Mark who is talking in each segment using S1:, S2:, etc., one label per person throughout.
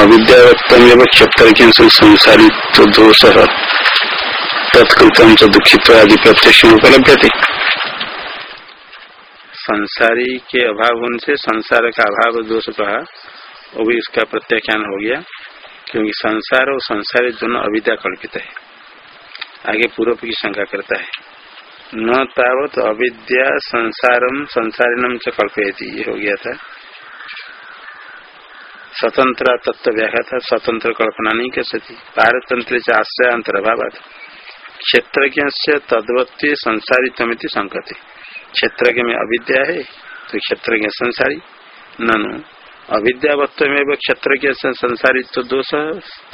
S1: अविद्यावत्तमेव क्षत्रज्ञ संसारी तो दोष तत्कृतम च दुखित आदि प्रत्यक्ष उपलब्ध थे संसारी के अभाव होने से संसार का अभाव दोष कहा वो भी उसका प्रत्याख्यान हो गया, क्योंकि संसार और संसारी दोनों अविद्या कल्पित है। आगे पूर्व की शंका करता है। न तावत अविद्या संसारम संसारिनम च कल्पयती। ये हो गया था। स्वतंत्र तत्व व्याख्या था। स्वतंत्र कल्पना नहीं कर सकती। पारतंत्र आश्रय अंतर्भाव क्षेत्रज्ञ से तदवत्य संसारित संकते क्षेत्रज्ञ में अविद्या है तो क्षेत्रज्ञ संसारी। ननु अविद्यावत्व में क्षेत्रज्ञ संसारित दोष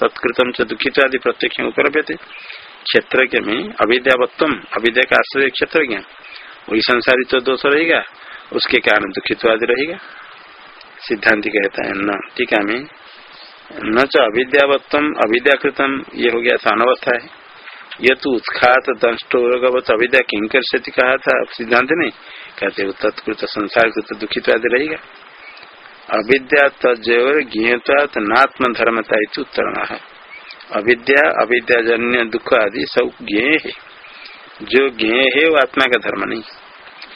S1: तत्कृतम च दुखित आदि प्रत्यक्ष उपलब्ध क्षेत्रज्ञ में अविद्यावत्व अविद्या का आश्रय क्षेत्रज्ञ। वही संसारित दोष रहेगा, उसके कारण दुखित आदि रहेगा। सिद्धांत कहता है, न टीका में। न च अविद्यावत्तम, अविद्याकृतम, ये हो गया था अनवस्था है। ये तो उत्खात दंष्टोगवत अविद्या किंकर से कहा था सिद्धांत ने। कहते तत्कृत संसार कृत दुखित आदि रहेगा। अविद्या तजोर ज्ञेयत नात्म धर्मता उत्तर है अविद्या, अविद्याजन्य दुख आदि सब ज्ञेय है। जो ज्ञेय है, वो आत्मा का धर्म नहीं।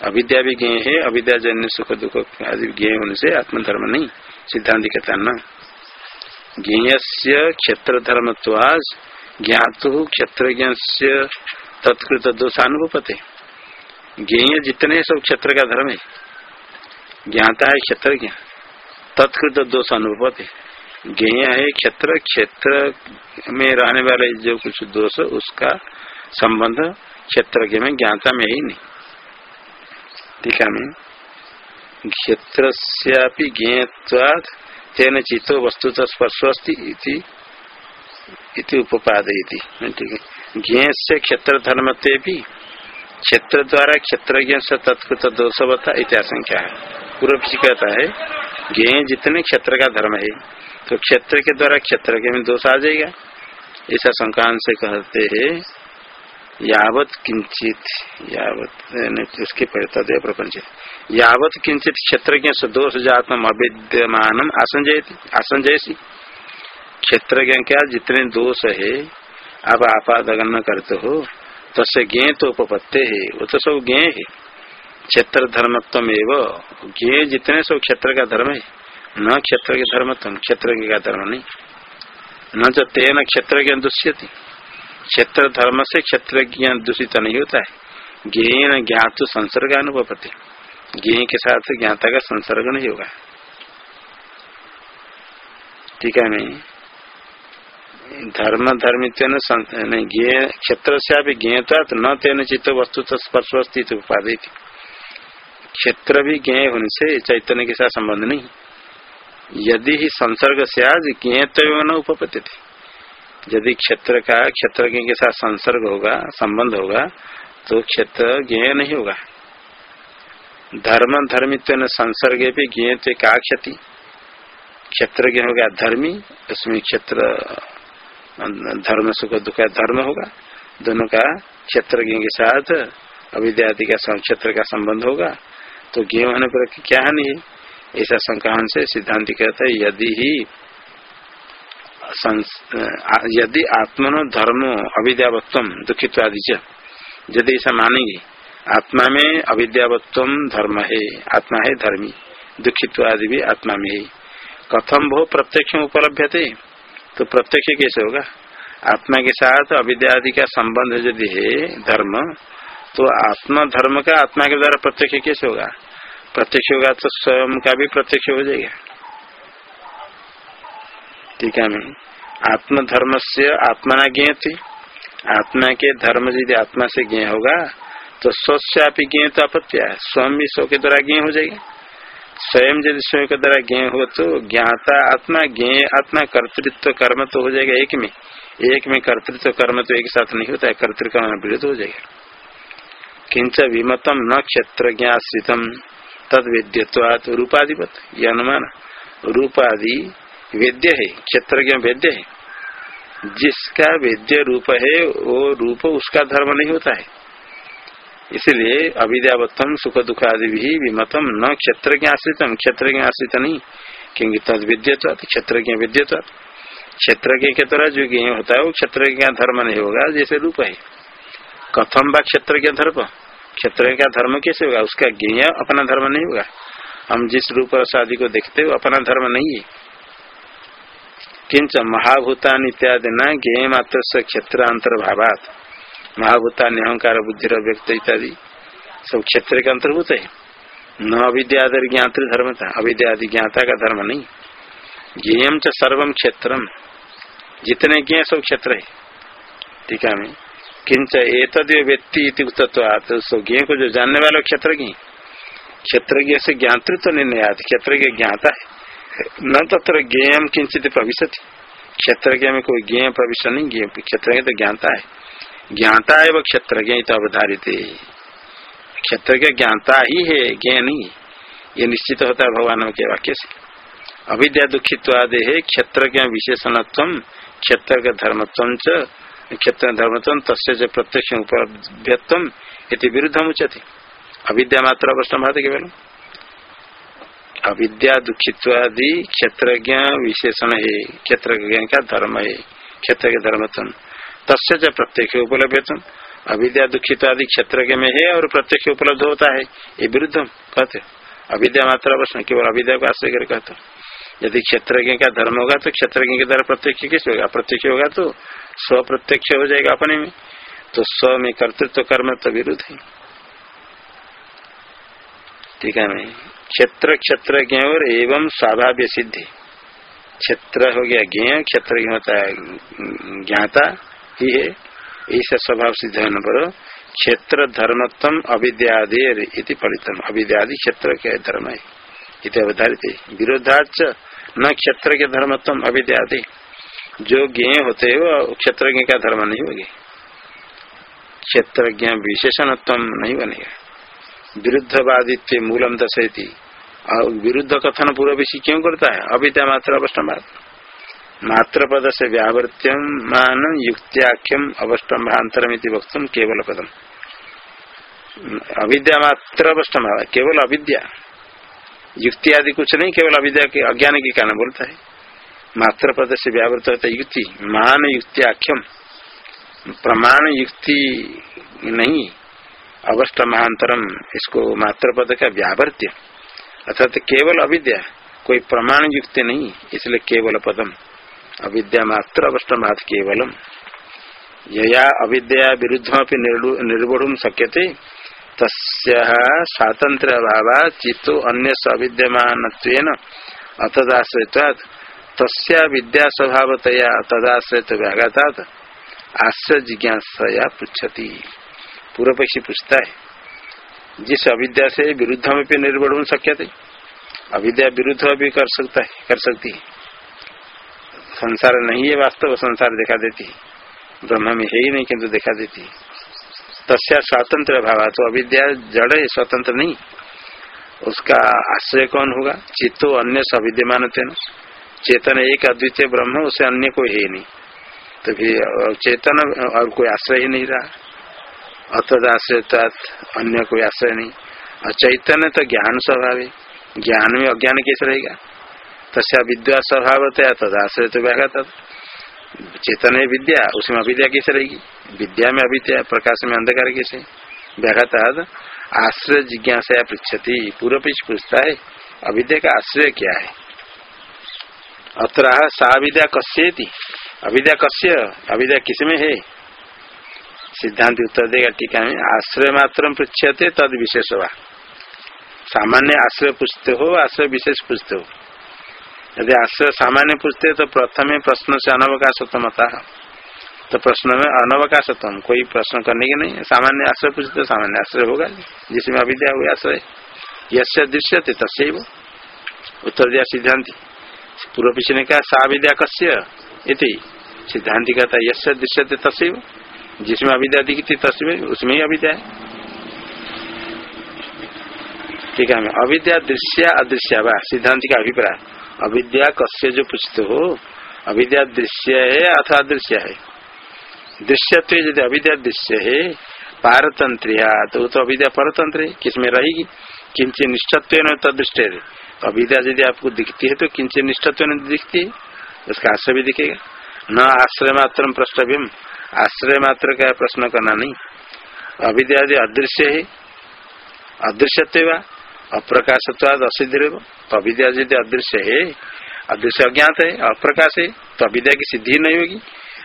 S1: अविद्या भी ज्ञ है अविद्या जन्य सुख दुख आदि ज्ञ होने से आत्मधर्म नहीं। सिद्धांत कहता न। ज्ञेय से क्षेत्र धर्म ज्ञातु क्षेत्र तत्कृत दोषानुभूपते। ज्ञेय जितने सब क्षेत्र का धर्म है। ज्ञाता है क्षेत्र ज्ञ तत्कृत दोष अनुभवते ज्ञेय है क्षेत्र क्षेत्र में रहने वाले जो कुछ दोष, उसका संबंध क्षेत्र के में ज्ञाता में ही नहीं। टीका में क्षेत्र ज्ञेयवाद तेन चितो वस्तुत स्पर्शस्ती उपादयती ठीक है? से क्षेत्र धर्म भी क्षेत्र द्वारा क्षेत्रज्ञ से तत्कृत दोषवता इत्याशंख्या है। पूर्व कहता है। ज्ञ जितने क्षेत्र का धर्म है तो क्षेत्र के द्वारा क्षेत्र के में दोष आ जाएगा। ऐसा संक्रांत से कहते हैं, यावत किंचित, यावत उसके तदय प्रपंच यावत किंचित क्षेत्र के सदोष जातम अविद्यमान आसंजयसी क्षेत्र क्या जितने दोष है आप आपादन करते हो तो से ज्ञ तो उपपत्ति है, वो तो सब ज्ञ है। क्षेत्र धर्मत्व एवं ज्ञ जितने सब क्षेत्र का धर्म है, न क्षेत्र के धर्मत्व क्षेत्र का धर्म नहीं। न जो तेन क्षेत्र के दुष्यति। क्षेत्र धर्म से क्षेत्र ज्ञान दूषित नहीं होता है। ज्ञेन ज्ञातु संसर्ग अनुभवते ज्ञ के साथ ज्ञाता का संसर्ग नहीं होगा। ठीक है नहीं? धर्म धर्मित क्षेत्र से आप ज्ञता तो न तेन चित्त वस्तु तो स्पर्श स्थित उपाधि क्षेत्र भी ज्ञ होने से चैतन्य के साथ संबंध नहीं यदि ही संसर्ग से आज ज्ञेत न उपपत्ति थे यदि क्षेत्र का, क्षेत्र के साथ संसर्ग होगा, संबंध होगा तो क्षेत्र ज्ञ नहीं होगा। धर्म, धर्मित्व संसर्ग भी ज्ञ का क्षति। क्षेत्र ज्ञ होगा धर्मी, उसमें क्षेत्र, धर्म सुख, दुख धर्म होगा। दोनों का क्षेत्र के साथ अविद्यादि का क्षेत्र का संबंध होगा। तो ज्ञ होने पर क्या हानि है? ऐसा संक्रमण से सिद्धांत कहता है, यदि ही यदि आत्मनो धर्मो अविद्यावत्व दुखित आदि यदि ऐसा मानेंगे, आत्मा में अविद्यावत्व धर्म है, आत्मा है धर्मी दुखित आदि भी आत्मा में है। कथम भो प्रत्यक्ष उपलब्ध थे तो प्रत्यक्ष कैसे होगा? आत्मा के साथ अविद्या आदि का संबंध यदि है, धर्म तो आत्मा धर्म का आत्मा के द्वारा प्रत्यक्ष कैसे होगा? प्रत्यक्ष होगा तो स्वयं का भी प्रत्यक्ष हो जाएगा। टीका में आत्म धर्म से आत्मा ज्ञ थी आत्मा के धर्म यदि आत्मा से ज्ञ होगा तो स्वस्यापी ज्ञ तो अपत्या स्वयं भी स्व के द्वारा ज्ञ हो जाएगा। स्वयं यदि स्वयं के द्वारा ज्ञ हो तो ज्ञाता आत्मा ज्ञ आत्मा, कर्तृत्व, कर्म तो हो जाएगा एक में। एक में कर्तृत्व, कर्म तो एक साथ नहीं होता है, कर्तृकर्म विरुद्ध हो जाएगा। किंच विमतम न क्षेत्र ज्ञाश्रितम तद वेद्यवाद रूपाधिपत। यह अनुमान रूपादि वेद्य है क्षेत्र के वेद्य है। जिसका वेद्य रूप है, वो रूप उसका धर्म नहीं होता है। इसलिए अविद्यावत्तम सुख दुख आदि भी विमतम, न क्षेत्र के आश्रितम। क्षेत्र के आश्रित नहीं, क्योंकि तद विद्युत क्षेत्र के विद्युत क्षेत्र के तरह जो होता है, वो क्षेत्र का धर्म नहीं होगा, जैसे रूप है। कथम बा क्षेत्र के धर्म। क्षेत्र का धर्म कैसे होगा? उसका ज्ञ अपना धर्म नहीं होगा? हम जिस रूप शादी को देखते हो, अपना धर्म नहीं है। किंच महाभूतान इत्यादि न ज्ञ मात्र से क्षेत्र अंतर्भावात महाभूतान अहंकार, बुद्धि व्यक्त इत्यादि सब क्षेत्र के अंतर्भूत है। न अविद्यादि ज्ञात धर्म था अविद्यादि ज्ञाता का धर्म नहीं। ज्ञेयम च सर्वम क्षेत्रम जितने ज्ञ सब क्षेत्र है। ठीक है किंच व्यक्ति तो ज्ञ को जो जानने वाला क्षेत्र क्षेत्र से ज्ञातृत्व निर्णय क्षेत्र के ज्ञाता। है न तत्र ज्ञेयम किंचित भविष्य क्षेत्र में कोई ज्ञेय प्रविष्ट नहीं ज्ञ क्षेत्र तो ज्ञाता है। ज्ञाता है वो क्षेत्र तो अवधारित। क्षेत्र के ज्ञाता ही है ज्ञ नहीं। ये निश्चित होता है भगवान के वाक्य से। अविद्या दुखित्वादे है क्षेत्र के विशेषणत्व क्षेत्र के धर्मत्व क्षेत्र धर्मत्व तस्य प्रत्यक्ष उपलब्धत्व इति विरुद्ध उचित अविद्या मात्र अवस्था केवल अविद्या दुखित्वादि क्षेत्र विशेषण है क्षेत्र का धर्म है क्षेत्र के धर्म तस्य प्रत्यक्ष उपलब्ध अविद्या दुखित आदि क्षेत्र में है और प्रत्यक्ष उपलब्ध होता है ये विरुद्ध कहते अविद्या मात्र अवश्य, केवल अविद्या को आश्रय कर कहते यदि क्षेत्र का धर्म होगा तो क्षेत्र के द्वारा प्रत्यक्ष किस होगा? प्रत्यक्ष होगा तो स्व प्रत्यक्ष हो जाएगा अपने में तो स्व में कर्तृत्व कर्म तो विरुद्ध है। ठीक है मैं क्षेत्र क्षेत्र ज्ञ और एवं स्वाभाव्य सिद्धि। क्षेत्र हो गया ज्ञ, क्षेत्र होता है, ज्ञाता ही है। ऐसा स्वभाव सिद्ध होने पर क्षेत्र धर्मत्म अविद्यादेर इति फलितम। अविद्यादि क्षेत्र के धर्म है। इत अवधारित। विरोधाच न क्षेत्र के धर्मत्म अविद्यादि। जो ज्ञ होते हैं, वो क्षेत्र का धर्म नहीं होगी क्षेत्र विशेषणत्व नहीं बनेगा। विरुद्धवादित्व मूलम दशेती और विरुद्ध कथन पूर्व विषय क्यों करता है? अविद्या मात्र अवस्टम्भात मात्र पद से व्यावर्त्यम मान युक्त्याख्यम अवस्टम्भांतरम वक्तुम केवल पदम। अविद्या मात्र अवस्टम्भा केवल अविद्या। युक्ति आदि कुछ नहीं, केवल अविद्या के अज्ञान के कारण बोलता है। मात्र पद से व्यावृत होता युक्ति मान युक्त्याख्यम प्रमाण युक्ति नहीं अवस्थ महांतरम इसको मात्र पद का व्यावर्त्य। अर्थात केवल अविद्या, कोई प्रमाण युक्त नहीं, इसलिए केवल पदम। अविद्या मात्र अवस्थ मात केवलम। यया अविद्या विरुद्ध निर्वुढ़ शक्यते स्वातंत्र अभाव चित्तो अन्य अविद्यमान अतदाश्रित तस्या विद्या स्वभावतया तदाश्रित व्याघातात आश्रय जिज्ञासा पृछती पूर्व पक्षी पूछता है जिस अविद्या से विरुद्ध में निर्भर शक्य थे अविद्या विरुद्ध भी कर सकता है, कर सकती है। संसार नहीं है वास्तव, संसार दिखा देती है। ब्रह्म में है ही नहीं, किंतु दिखा देती तस्या स्वतंत्र भाव तो अविद्या जड़ है, स्वतंत्र नहीं। उसका आश्रय कौन होगा? चित्तो अन्य सविद्यमान चेतन एक अद्वितीय ब्रह्म, उसे अन्य कोई है नहीं। तो फिर चेतन और कोई आश्रय ही नहीं रहा। अतद आश्रय अन्य कोई आश्रय नहीं। और चैतन्य तो ज्ञान स्वभाव है। ज्ञान में अज्ञान कैसे रहेगा? तस्या विद्या स्वभाव तद आश्रय तो व्याघा तद चेतन है विद्या, उसमें अविद्या कैसे रहेगी? विद्या में अविद्या, प्रकाश में अंधकार कैसे? व्याघात आश्रय जिज्ञासा पृछती, पूर्व पीछ पूछता है, अविद्या का आश्रय क्या है? अत्र सा विद्या कस्य अविद्या कस्य अविद्या किसमें है सिद्धांत उत्तर देगा टीका में आश्रय मात्र पृछते तद विशेष हुआ सामान्य आश्रय पूछते हो आश्रय विशेष पूछते हो यदि आश्रय सामान्य पूछते तो प्रथम प्रश्न से अनवकाशतम आता तो प्रश्न में अनवकाशतम कोई प्रश्न करने के नहीं सामान्य आश्रय पूछते तो सामान्य आश्रय होगा जिसमें अविद्या हुआ आश्रय यश दृश्य थे तस्व उत्तर दिया सिद्धांति पूर्व पीछे ने कहा सा विद्या कस्य सिद्धांति कहता यश दृश्य थे तस्व जिसमें अविद्या दिखती तस्वीर उसमें ही अविद्या है। ठीक है, अविद्या दृश्य अदृश्य वा सिद्धांत का अभिप्राय। अविद्या कस्य जो पूछते हो, अविद्या दृश्य है अथवा दृश्य है? दृश्य तो यदि अविद्या दृश्य है पारतंत्रिया तो तो अविद्या परतंत्र है किसमें रहेगी? किंचित निष्ठत्व तदृष्ट तो अविद्या यदि आपको दिखती है तो किंचित निष्ठत्व दिखती है। उसका आश्रय भी दिखेगा। न आश्रय मात्र प्रश्न आश्रय मात्र का प्रश्न करना नहीं। अविद्या यदि अदृश्य है, अदृश्यत्व अप्रकाशत्वाद असिद्धि तो अविद्या यदि अदृश्य है, अदृश्य अज्ञात है, अप्रकाश है तो अविद्या की सिद्धि नहीं होगी।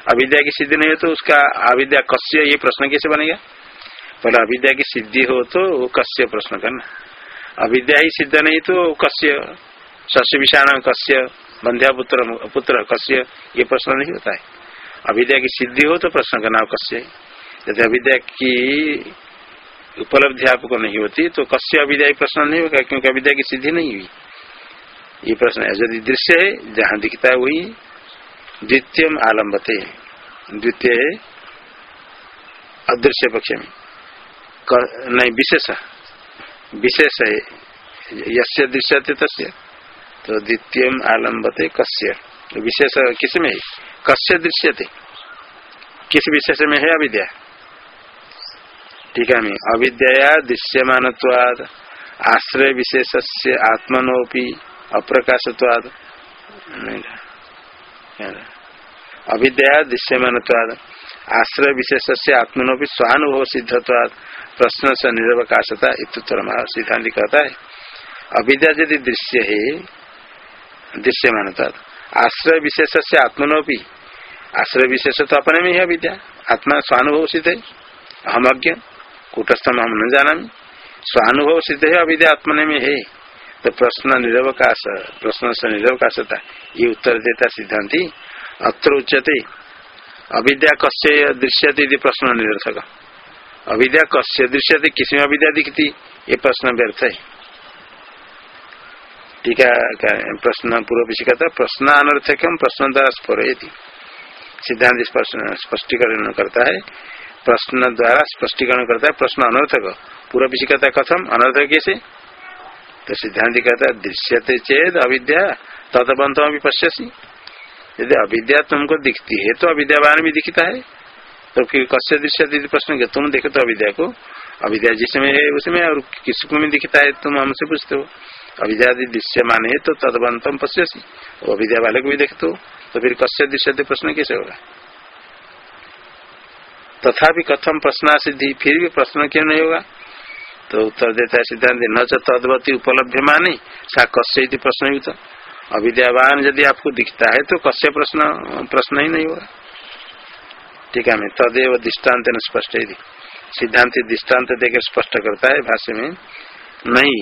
S1: अविद्या की सिद्धि नहीं हो तो उसका अविद्या कश्य ये प्रश्न कैसे बनेगा? पहले अविद्या की सिद्धि हो तो वो कस्य प्रश्न करना। अविद्या ही सिद्ध नहीं तो कस्य शस्य विषाण कस्य बंध्या पुत्र पुत्र कस्य ये प्रश्न नहीं होता है। अविद्या की सिद्धि हो तो प्रश्न करना कस्य यदि अविद्या की उपलब्धि आपको नहीं होती तो कस्य अविद्या प्रश्न नहीं होगा, क्योंकि अविद्या की सिद्धि नहीं हुई। ये प्रश्न है। यदि दृश्य है, जहाँ दिखता है वही द्वितीय आलम्बते द्वितीय अदृश्य पक्ष में। नहीं, विशेष विशेष है। यस्य दृश्यते तस्य। तो द्वितीय आलम्बते कस्य। विशेष किसमें है? कस्य दृश्यते। किस विशेष में है अविद्या? ठीक है अविद्या दृश्यमान आश्रय विशेष से आत्मनोपी अप्रकाशत्वाद अविद्या दृश्यमान आश्रय विशेष से आत्मनोपी स्वानुभव सिद्धत्वाद प्रश्न से निरवकाशता इतुत्तर सिद्धांत कहता है। अविद्या यदि दृश्य है। दृश्यमान आश्रय विशेष से आत्मनोपी। आश्रय विशेष तो अपने में ही अविद्या आत्मा स्वानुभव सिद्ध है। हम अज्ञ। कूटस्थम हम न जाना स्वानुभव सिद्ध है, अविद्या आत्मने में है। तो प्रश्न निरवकाश प्रश्न से निरवकाशता। ये उत्तर देता सिद्धांति अत्र उच्चते अविद्या कस्य दृश्यते यदि प्रश्न निरर्थक। अविद्या कस्य दृश्यते, किसमें अविद्या दिखती, ये प्रश्न व्यर्थ है। ठीक है प्रश्न पूर्व विषय कहता प्रश्न अनर्थक, प्रश्न द्वारा स्फोर सिद्धांत स्पष्टीकरण करता है। प्रश्न द्वारा स्पष्टीकरण करता है, प्रश्न अनर्थक। पूरा विषय कहता कथम? अनर्थक कैसे? तो सिद्धांत कहता है, दृश्यते चेद अविद्या तदबंत अभी पश्यसी। यदि अविद्या तुमको दिखती है तो अविद्यावान भी दिखता है। तो फिर कश्य दृश्य दीदी प्रश्न तुम देखे तो अविद्या को। अविद्या जिसमें है उसमें और किसको में दिखता है, तुम हमसे पूछते हो। अविद्या दृश्य माने तो तदबंतम पश्यसी। वो अविद्या वाले को भी देखते हो। तो फिर कश्य दृश्य प्रश्न कैसे होगा? तथापि कथम प्रश्न सिद्धि फिर भी प्रश्न क्यों नहीं होगा? तो उत्तर देता है सिद्धांत, न तो तदवती उपलब्ध माने, सा कश्य प्रश्न भी अविद्यावान यदि आपको दिखता है तो कश्य प्रश्न प्रश्न ही नहीं होगा ठीक है, मैं तदेव दृष्टांत न स्पष्ट सिद्धांत दृष्टांत देकर स्पष्ट करता है भाष्य में, नहीं,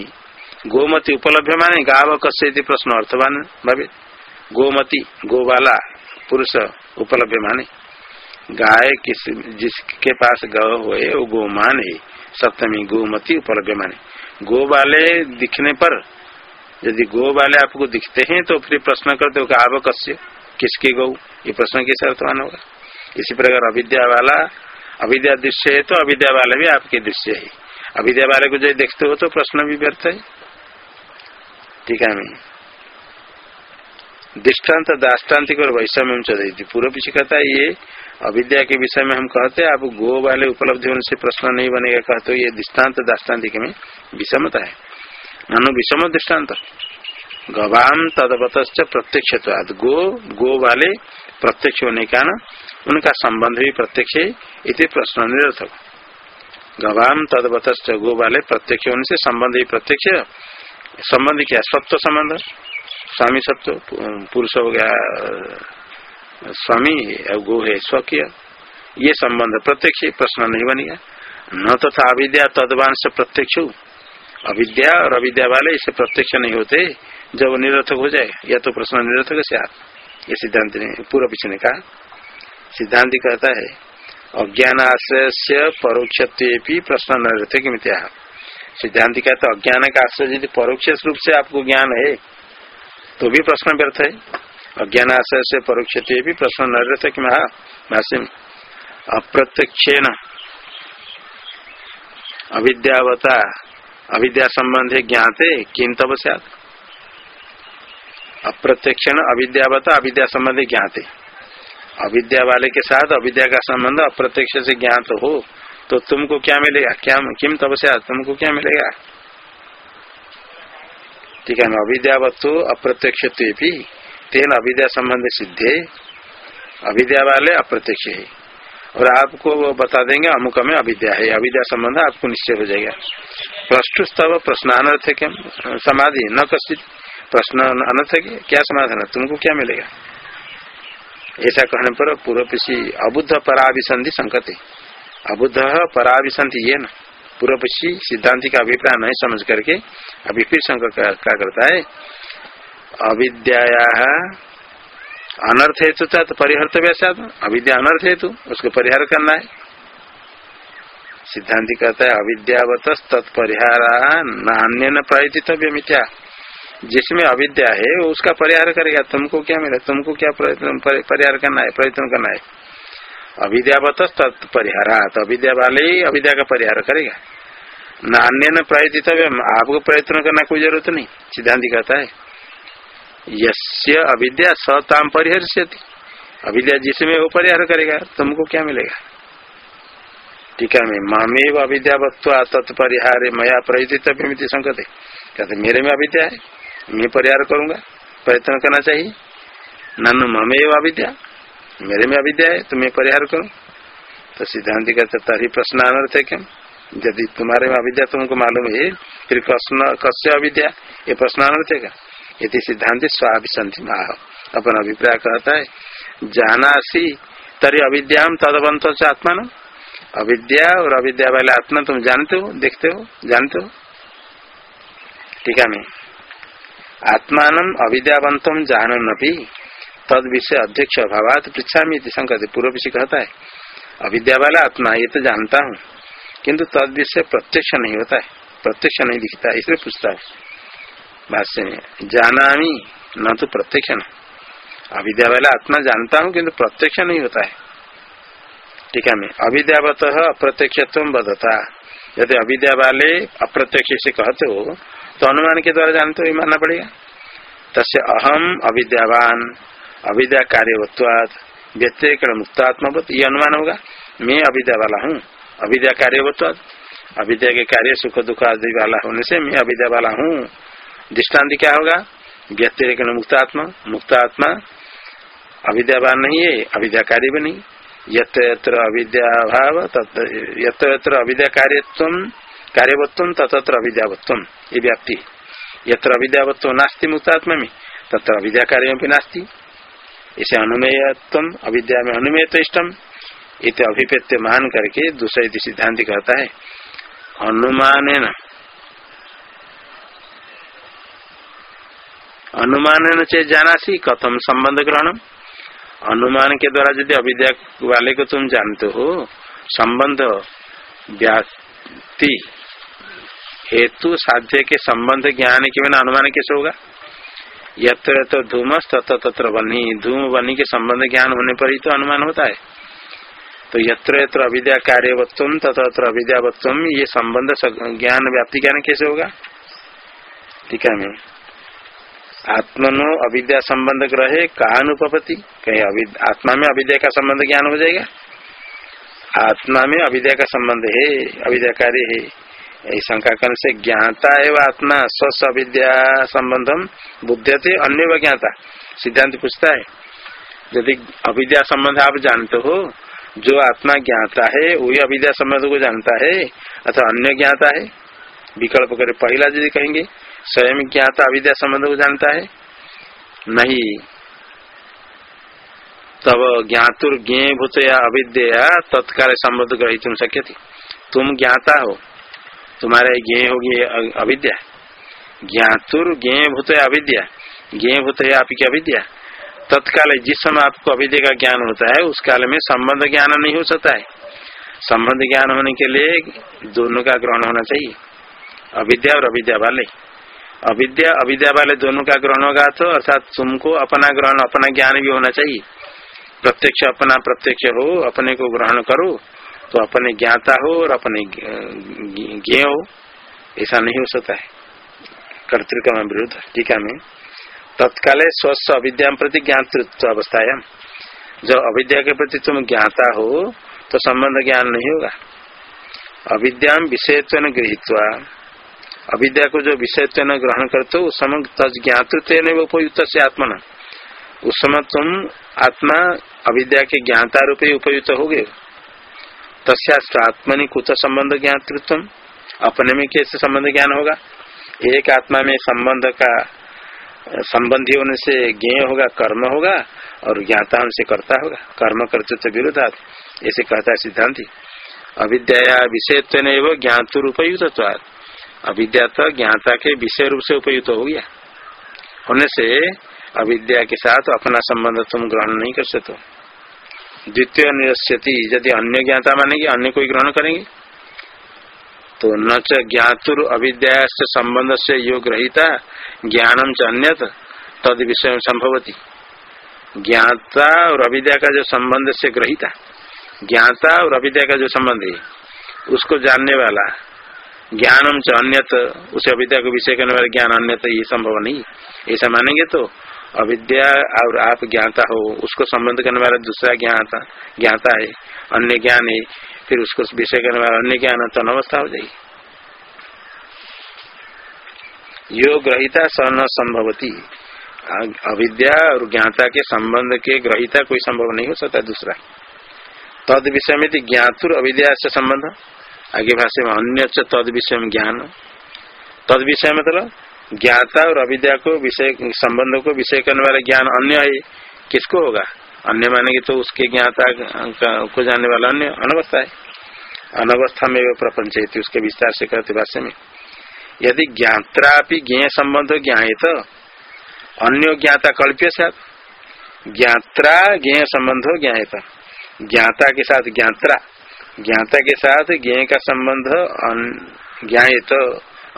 S1: गोमती उपलब्ध माने गाव कश्य प्रश्न अर्थवान भवे। गोमती, गोवाला, पुरुष उपलब्ध माने। गाय किस, जिसके पास गौ वो गोमान। है सप्तमी, गोमती उपलब्ध माने। गो वाले दिखने पर यदि गो वाले आपको दिखते हैं तो फिर प्रश्न करते हो कि आव कश्य किसकी गौ? ये प्रश्न किस अर्थवान होगा? इसी प्रकार अविद्या वाला, अविद्या दृश्य है तो अविद्या वाले भी आपके दृश्य है। अविद्या वाले को जो देखते हो तो प्रश्न भी व्यर्थ है। ठीक है दृष्टांत दाष्टान्तिक और वैषम्य चलती पूर्व पीछे कहता है, ये अविद्या के विषय में हम कहते हैं, आप गो वाले उपलब्धि होने से प्रश्न नहीं बनेगा। कहते ये दृष्टांत दाष्टान्तिक में विषमता है। नानो विषम दृष्टांत। गवाम तदवत प्रत्यक्ष गो गो वाले प्रत्यक्ष होने का न उनका संबंध भी प्रत्यक्ष है प्रश्न निरर्थक। गवाम तदवत गो वाले प्रत्यक्ष होने से संबंध ही प्रत्यक्ष संबंध क्या? सत्व संबंध? स्वामी सत्व, पुरुष हो गया, स्वामी और गो है, स्वकीय। ये संबंध प्रत्यक्ष प्रश्न नहीं बनेगा। न तथा अविद्या तदवान से प्रत्यक्ष अविद्या और अविद्या वाले इसे प्रत्यक्ष नहीं होते, जब निरर्थक हो जाए, या तो प्रश्न निरर्थक से ये सिद्धांत ने, पूर्व पीछे ने कहा। सिद्धांत कहता है अज्ञान आश्रय से परोक्ष प्रश्न निरर्थक मित्या सिद्धांत कहता है, अज्ञान का आश्रय यदि परोक्ष रूप से आपको ज्ञान है तो भी प्रश्न व्यर्थ है। अज्ञान आश्रय से परोक्ष प्रश्न न रहते कि भाष्य में अप्रत्यक्ष अविद्यावता अविद्या संबंधी ज्ञाते किन तब अप्रत्यक्षण अविद्यावत अविद्या संबंधी ज्ञाते। अविद्या वाले के साथ अविद्या का संबंध अप्रत्यक्ष से ज्ञात हो तो तुमको क्या मिलेगा? क्या किम तपस्या तुमको क्या मिलेगा? ठीक है अविद्यावत्व अप्रत्यक्ष तेन अविद्या संबंध सिद्धे, अविद्या वाले अप्रत्यक्ष है। और आपको बता देंगे, अमुक में अविद्या है। अविद्या संबंध आपको निश्चय हो जाएगा। प्रश्न तब प्रश्न अनर्थ है समाधि न कश्चित, प्रश्न अनर्थ है क्या समाधान है? तुमको क्या मिलेगा? ऐसा कहने पर पूर्व पीछी अबुद्ध पराभिसंधि संकते। अबुद्ध पराभिसंधि ये न। पूर्व पीछी सिद्धांति का अभिप्राय नहीं समझ करके अभी फिर शंकर क्या करता है। अविद्या अनर्थ हेतु था तो परिहर्त वैसा अविद्या अनर्थ हेतु, उसको परिहार करना है। सिद्धांति कहता है अविद्यावत तत्परिहार नान्य न प्रायतितव्य मिथ्या। जिसमें अविद्या है उसका परिहार करेगा। तुमको क्या मिला? तुमको क्या प्रयत्न परिहार करना है, प्रयत्न करना है? अविद्यावत तो अविद्या वाले ही अविद्या का परिहार करेगा। नान्य न प्रयतित आपको प्रयत्न करना कोई ज़रूरत नहीं। सिद्धांत कहता है यस्य अविद्या सताम परिहर्ष्यति। अविद्या जिसमें वो परिहार करेगा, तुमको क्या मिलेगा? टीका में मामेव अविद्यावत्वा तत्परिहार मया प्रयतित संकते कहते, मेरे में अविद्या है, मैं परिहार करूँगा, प्रयत्न करना चाहिए। ननु ममेव अविद्या, मेरे में अविद्या है तो मैं परिहार करूँ। तो सिद्धांत कहते तरी प्रश्न अनर्थ है क्या यदि तुम्हारे में अविद्या, तुमको मालूम है, फिर कस्य अविद्या? ये प्रश्न अनर्थ है यदि सिद्धांत स्वाभिसंधि माह अपन अभिप्राय कहता है, जानासी तरी अविद्या तदवंत से आत्मा न अविद्या और अविद्या वाले आत्मा तुम जानते हो, देखते हो, जानते हो? ठीक है मैं आत्मान अविद्यावंतम जानन तद विषय अध्यक्ष अभाव पृछा शंकर पूर्व विषय कहता है, अविद्या वाला आत्मा, ये तो जानता हूँ, किंतु तद विषय प्रत्यक्ष नहीं होता है, प्रत्यक्ष नहीं दिखता इसलिए पूछता है। भाष्य में जाना न तो प्रत्यक्ष। न अविद्या वाला आत्मा जानता हूँ, किंतु प्रत्यक्ष नहीं होता है। ठीक है, मैं अविद्यावत अप्रत्यक्ष बदता यदि अविद्या वाले अप्रत्यक्ष से कहते हो तो अनुमान के द्वारा जानते हुए मानना पड़ेगा। तस्य अहम अविद्यावान, अविद्या कार्यवत्वाद व्यतिरिक मुक्तात्मवत, ये अनुमान होगा। मैं अविद्या वाला हूँ, अविद्या कार्यवत्वाद अविद्या के कार्य सुख दुख आदि वाला होने से मैं अविद्या वाला हूँ। दृष्टांत क्या होगा? व्यतिरिक मुक्तात्मा मुक्तात्मा, अविद्यावान नहीं है अविद्या कार्य भी नहीं। यत्र अविद्या भाव यत्र अविद्या कार्यत्व कार्यवत्व तथा अविद्यावत्व। ये व्याप्ति। यत्र अविद्यावत्व नास्ती मुक्तात्मा में तथा अविद्या कार्य भी नास्ती। इसे अनुमेयत्व, अविद्या में अनुमेय तो इष्टम इत अभिपेत्य मान करके दूसरे सिद्धांत कहता है। अनुमान अनुमान से जाना सी, कथम संबंध ग्रहण अनुमान के द्वारा यदि अविद्या वाले को तुम जानते हो, संबंध व्याप्ति हेतु साध्य के संबंध ज्ञान के बिना अनुमान कैसे होगा? यत्र तो धूम तत्र तत्र बनी धूम बनी के संबंध ज्ञान होने पर ही तो अनुमान होता है। तो यत्र यत्र अविद्या कार्यवत्व तत्र अविद्यावत्व ये संबंध ज्ञान व्याप्ति ज्ञान कैसे होगा? ठीक है, मैं आत्मनो अविद्या संबंध ग्रहे कहानुपति कहीं आत्मा में अविद्या का संबंध ज्ञान हो जाएगा। आत्मा में अविद्या का संबंध है अविद्या कार्य है। शंका करने से ज्ञाता एवं आत्मा स्वस्थ अविद्या संबंधम बुद्धते अन्य व ज्ञाता। सिद्धांत पूछता है, यदि अविद्या संबंध आप जानते हो, जो आत्मा ज्ञाता है, वही अविद्या संबंध को जानता है, अथवा अन्य ज्ञाता है। विकल्प करे, पहला यदि कहेंगे स्वयं ज्ञाता अविद्या संबंध को जानता है? नहीं। तब ज्ञातुर ज्ञ या अविद्या तत्काल संबंध ग्रही तुम सके तुम ज्ञाता हो। तुम्हारे ज्ञ होगी अविद्या। ज्ञातुर ज्ञ भूत है अविद्या। ज्ञ भूत है आपकी अविद्या? तत्काल जिस समय आपको अविद्या का ज्ञान होता है, उस काल में संबंध ज्ञान नहीं हो सकता है। संबंध ज्ञान होने के लिए दोनों का ग्रहण होना चाहिए। अविद्या और अविद्या वाले। अविद्या अविद्या वाले दोनों का ग्रहण होगा तो अर्थात तुमको अपना ग्रहण, अपना ज्ञान भी होना चाहिए। प्रत्यक्ष अपना, प्रत्यक्ष हो, अपने को ग्रहण करो तो अपने ज्ञाता हो और अपने ज्ञ हो। ऐसा नहीं हो सकता है। कर्तिकम विरुद्ध टीका में। तत्काल स्वस्थ अविद्या प्रति ज्ञातृत्व अवस्थायाम जब अविद्या के प्रति तुम ज्ञाता हो तो संबंध ज्ञान नहीं होगा। अविद्या विषयत्व गृहित्वा अविद्या को जो विषयत्व ग्रहण करते हो उस समय तज ज्ञातृत्व उपयुक्त से आत्मा उस समय तुम आत्मा अविद्या के ज्ञाता रूप उपयुक्त हो गए तस्या आत्मनि कुछ संबंध ज्ञातृत्व अपने में कैसे संबंध ज्ञान होगा? एक आत्मा में संबंध का, संबंधी होने से ज्ञ होगा, कर्म होगा, और ज्ञाता से करता होगा। कर्म करते तो विरोधात ऐसे कहता है सिद्धांति। अविद्या विषयत्व ज्ञातुर उपयुक्त अविद्या तो ज्ञाता के विषय रूप से उपयुक्त हो गया। होने से अविद्या के साथ अपना संबंध तुम ग्रहण नहीं कर सकते। द्वितीय निरस्यति, यदि अन्य ज्ञाता मानेंगे, अन्य कोई ग्रहण करेंगे? तो न च ज्ञातुर अविद्या से संबंध से योग रहता ज्ञानम च अन्य तद विषय संभवती। ज्ञाता और अविद्या का जो संबंध से ग्रहिता, ज्ञाता और अविद्या का जो संबंध है, उसको जानने वाला ज्ञानम च अन्यत। उसे अविद्या को विषय करने वाला ज्ञान अन्यत ये संभव नहीं। ऐसा मानेंगे तो अविद्या और आप ज्ञाता हो, उसको संबंध करने वाला दूसरा ज्ञाता ज्ञाता है, अन्य ज्ञान है, फिर उसको विषय करने वाला अन्य ज्ञान तो अनवस्था हो जाएगी। योग ग्रहिता स न संभवती। अविद्या और ज्ञाता के संबंध के ग्रहिता कोई संभव नहीं हो सकता दूसरा। तद विषय में ज्ञातुर अविद्या से संबंध। आगे भाषा में अन्य तद विषय में ज्ञान। तद विषय मतलब ज्ञाता और अविद्या को विषय, संबंध को विषय करने वाला ज्ञान अन्य है, किसको होगा? अन्य मानेगी तो उसके ज्ञाता को जानने वाला अन्य अनवस्था है। अनवस्था में प्रपंच है उसके विस्तार से कहते भाष्य में। यदि ज्ञात्रा ज्ञ संबंध ज्ञाए तो अन्य ज्ञाता कल्प्य साथ। ज्ञात्रा ज्ञ संबंध ज्ञाए तो। ज्ञाता के साथ ज्ञात्रा। ज्ञाता के साथ ज्ञ का संबंध ज्ञाए तो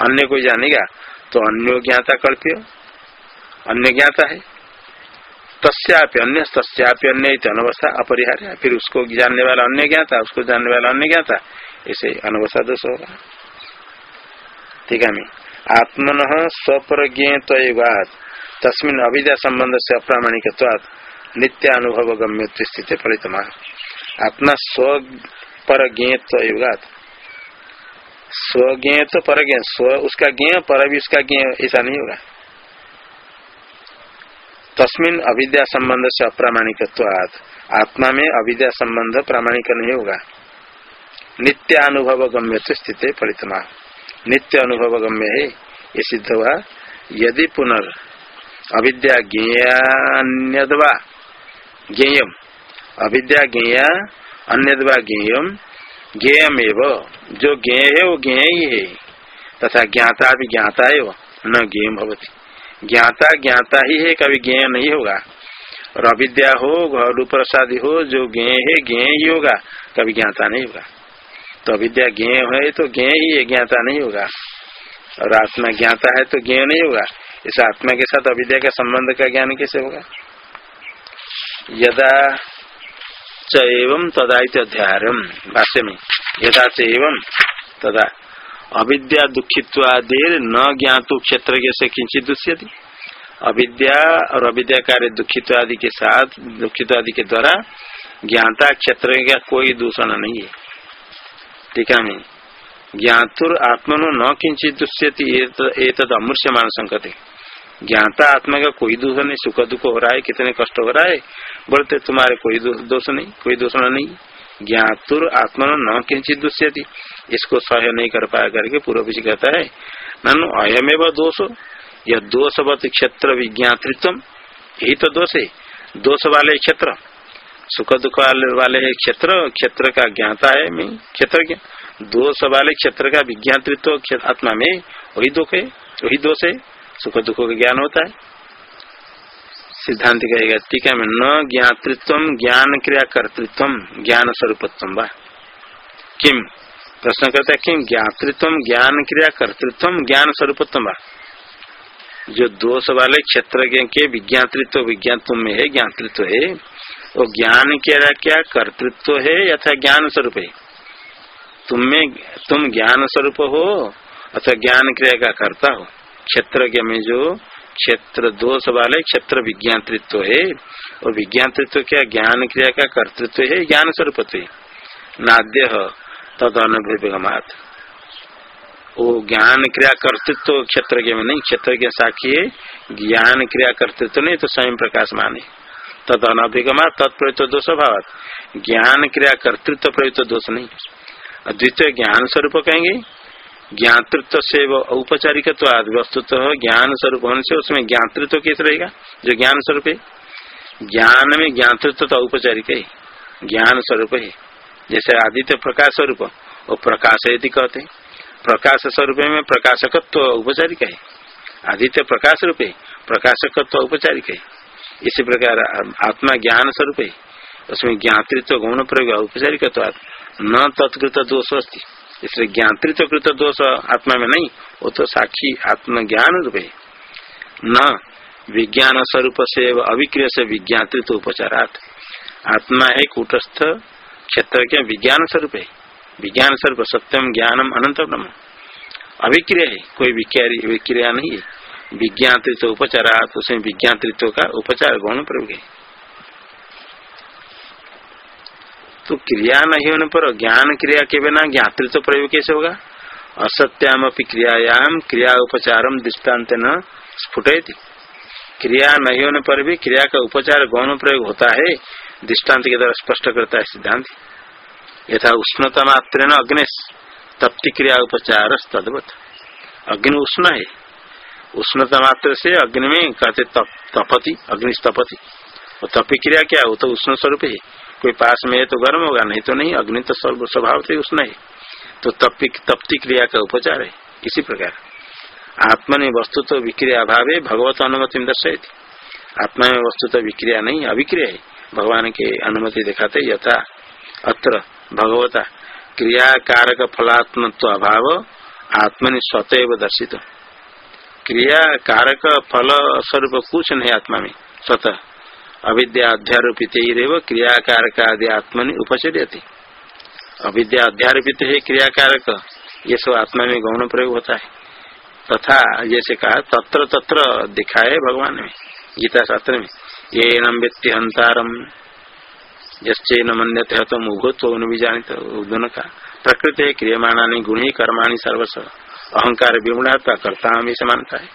S1: अन्य कोई जानेगा तो अन्य ज्ञाता कल्प्य अन्य ज्ञाता है। तस्यापि अन्य तस्यापि अन्य अनवस्था अपरिहार्य। फिर उसको जानने वाला अन्य ज्ञाता, उसको जानने वाला अन्य ज्ञाता, ऐसे अनवस्था दोष होगा। ठीक है आत्मन स्वपर ज्ञात तस्मिन अविद्या संबंध से अप्रामाणिक नित्य अनुभव गम्य स्थिति फलितमा। आत्मा स्व पर ज्ञात स्वज्ञ तो पर स्व, उसका ज्ञ पर भी उसका ज्ञ ऐसा नहीं होगा। तस्मिन अविद्या संबंध से अप्रामाणिक आत्मा में अविद्या संबंध प्रामाणिक नहीं होगा। नित्य अनुभव गम्य तो स्थित है नित्य अनुभव गम्य है ये सिद्ध हुआ। यदि पुनर् अविद्या ज्ञेयवा ज्ञेयम। अविद्या ज्ञेया अन्यदवा ज्ञेयम ज्ञेयम एवं जो ज्ञेय है, वो ज्ञेय ही है। तथा ज्ञाता भी ज्ञाता है न ज्ञेय भवती। ज्ञाता ज्ञाता ही है, कभी ज्ञ नहीं होगा। और अविद्या हो घरू प्रसाद हो, जो ज्ञ है ज्ञ ही होगा, कभी ज्ञाता नहीं होगा। तो अविद्या ज्ञ है तो ज्ञ ही है, ज्ञाता नहीं होगा। और आत्मा ज्ञाता है तो ज्ञ नहीं होगा। इस आत्मा के साथ अविद्या का संबंध का ज्ञान कैसे होगा? यदा च एवं तदा अध्याय भाष्य में यदा च एवं तदा अविद्या दुखित्वादेर न ज्ञातु क्षेत्र से किंचित दुष्यति। अविद्या और अविद्या कार्य दुखित्व आदि के साथ दुखित्व आदि के द्वारा ज्ञाता क्षेत्र का कोई दूषण नहीं है। ठीक है ज्ञातुर आत्मनो न किंचित दुष्यति तद अमृष्यमान संकते ज्ञाता आत्मा का कोई दूषण नहीं, सुख दुख हो रहा है, कितने कष्ट हो रहा है, बोलते तुम्हारे कोई दोष नहीं, कोई दूषण नहीं। ज्ञातुर आत्मा न किंचित दुष्यति। इसको सह नहीं कर पाया करके पूर्व पीछे कहता है, ननु अयमेव दोष, यह दोषवत क्षेत्र विज्ञातृत्व यही तो दोष है। दोष वाले क्षेत्र, सुख दुख वाले क्षेत्र क्षेत्र का ज्ञाता है मैं, क्षेत्र दोष वाले क्षेत्र का विज्ञातृत्व, आत्मा में, वही दुख है, वही दोष है। सुख दुख का ज्ञान होता है। सिद्धांत कहेगा टीका में न ज्ञातृत्व ज्ञान क्रिया कर्तृत्व ज्ञान स्वरूपत्व किम? प्रश्न करता है, किम? ज्ञातृत्व ज्ञान क्रिया कर्तृत्व ज्ञान स्वरूपत्व जो दोष वाले क्षेत्र के विज्ञातृत्व विज्ञातृत्व में है, ज्ञातृत्व है, वो ज्ञान क्रिया क्या कर्तृत्व है अथा ज्ञान स्वरूप है। तुम में, तुम ज्ञान स्वरूप हो, अथवा ज्ञान क्रिया का कर्ता हो। क्षेत्र में जो क्षेत्र दोष वाले क्षेत्र विज्ञातृत्व है और विज्ञातृत्व क्या? ज्ञान क्रिया का कर्तृत्व है ज्ञान स्वरूप नाद्य तद अनुभवगमात वो ज्ञान क्रिया कर्तृत्व क्षेत्र में नहीं क्षेत्र के साखी है। ज्ञान क्रिया कर्तृत्व नहीं तो स्वयं प्रकाश माने। तद अनभिगमा तत्प्रयुक्त दोष भाव ज्ञान क्रिया कर्तृत्व प्रयुक्त दोष नहीं। द्वितीय ज्ञान स्वरूप कहेंगे ज्ञातृत्व से औपचारिक वस्तुत्व ज्ञान स्वरूप होने से उसमें ज्ञातृत्व कैसे रहेगा? जो ज्ञान स्वरूप है। ज्ञान में ज्ञातृत्व तो औपचारिक है। ज्ञान स्वरूप है। जैसे आदित्य प्रकाश स्वरूप वो प्रकाश यदि कहते प्रकाश स्वरूप में प्रकाशकत्व औपचारिक है। आदित्य प्रकाश रूप है। प्रकाशकत्व औपचारिक है। इसी प्रकार आत्मा ज्ञान स्वरूप है। उसमें ज्ञातृत्व गौण प्रयोग औपचारिक न तत्कृत दोष अस्थित इसलिए ज्ञातृत्व कृत दोष आत्मा में नहीं, वो तो साक्षी आत्मज्ञान रूप। है न, विज्ञान स्वरूप से अविक्रिय से विज्ञातृत्व उपचारात। आत्मा है कूटस्थ क्षेत्र के विज्ञान स्वरूप। है विज्ञान स्वरूप सत्यम ज्ञानम अनंत ब्रह्म। अभिक्रिय है, कोई विक्रिया नहीं है। विज्ञातृत्व उपचारात, उसमें विज्ञातृत्व का उपचार गौण प्रयोग है। तो क्रिया नहीं होने पर ज्ञान क्रिया के बिना ज्ञातृत्व तो प्रयोग कैसे होगा? असत्याम अपनी क्रियायाम क्रिया उपचारम दृष्टांत न स्फुट क्रिया नहीं होने पर भी क्रिया का उपचार गौण प्रयोग होता है दृष्टांत के द्वारा स्पष्ट करता है सिद्धांत। यथा उष्णता मात्र न अग्निश तप्ति क्रिया उपचार तदवत। अग्नि उष्ण है। उष्णता मात्र से अग्नि में कहते तप, तपति अग्नि तपति और तपी क्रिया क्या हो? तो उष्ण स्वरूप है। कोई पास में है तो गर्म होगा, नहीं तो नहीं, अग्नि तो सर्व स्वभाव उष्ण है। तो तप्ति तप्ति क्रिया का उपचार है, इसी प्रकार। आत्मा ने वस्तु तो विक्रिया अभाव है भगवत अनुमति में दर्शाई आत्मा में वस्तु तो विक्रिया नहीं अभिक्रिया है। भगवान के अनुमति दिखाते यथा, अत्र, भगवता क्रिया कारक फलात्मत्व अभाव, आत्मनि स्वतः दर्शित क्रिया कारक फल स्वरूप कुछ नहीं आत्मा में, स्वतः। अविद्या अध्यारोपित क्रियाकारक आदि आत्मनि उपचर्यते। अविद्या अध्यारोपित है क्रियाकारक ये सब आत्मा में गौण प्रयोग होता है। तथा जैसे कहा, तत्र तत्र दिखाए भगवान में, गीता शास्त्र में ये नम व्यक्ति हंतारम जस्न मन्यत है तो मुभूत भी जानित दोनों का। प्रकृति है क्रियमाणा गुण ही कर्माणी सर्वस अहंकार विगुणाता करता हमें मानता है।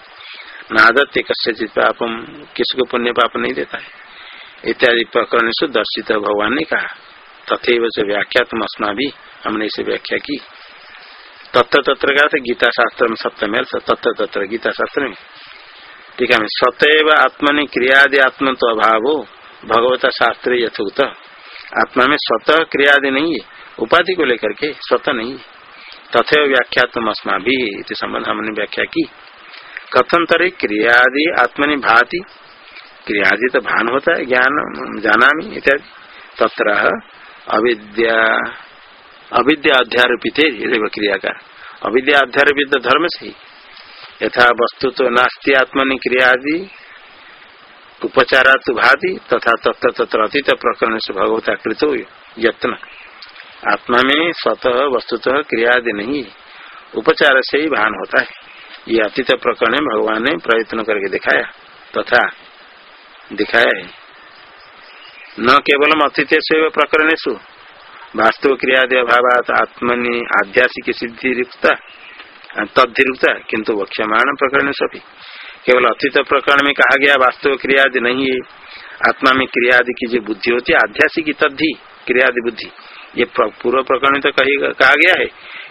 S1: नादत्य कस्य पापम किसको पुण्य पाप नहीं देता है। इत्यादि प्रकरण से दर्शित भगवान ने कहा। तथे से व्याख्या तुम अस्मा भी हमने इसे व्याख्या की। तत्व तत्र का था गीता शास्त्र में सप्तम तत्व तत्र गीता शास्त्र में ठीक है सतैव आत्मनि क्रियादि आत्म तो अभाव, भगवता शास्त्र यथोक्त। आत्मा में स्वतः क्रियादि नहीं है, उपाधि को लेकर के स्वतः नहीं है। तथे व्याख्या तुम अस्मा भी संबंध हमने व्याख्या की। कथन तरह क्रियादि आत्मनि भाति क्रियादि तो भान होता है, ज्ञान, जाना इत्यादि। तत्र अविद्या अविद्या अध्यारोपित क्रिया का। अविद्या अध्यारोपित धर्म से ही। यथा वस्तु तो नास्ती, आत्मनि क्रियादि उपचारा तो भाति, तथा तत्र तत्र अतीत प्रकरण से भगवता कृत यत्न। आत्मा में स्वतः वस्तुतः क्रियादि नहीं, उपचार से ही भान होता है। ये अतीत प्रकरण भगवान ने प्रयत्न करके दिखाया। तथा दिखाया है। न केवलम अतिथ्य से प्रकरण वास्तव क्रियादि अभाव आत्मनि आध्यासिक सिद्धि रुकता किन्तु वक्ष्यमाण प्रकरण सभी केवल अतीत प्रकरण में कहा गया वास्तव क्रियादि नहीं है। आत्मा में क्रियादि की जो बुद्धि होती है, आध्यासिक तद्धि, क्रियादि बुद्धि, ये पूर्व प्रकरण तो कहा गया है।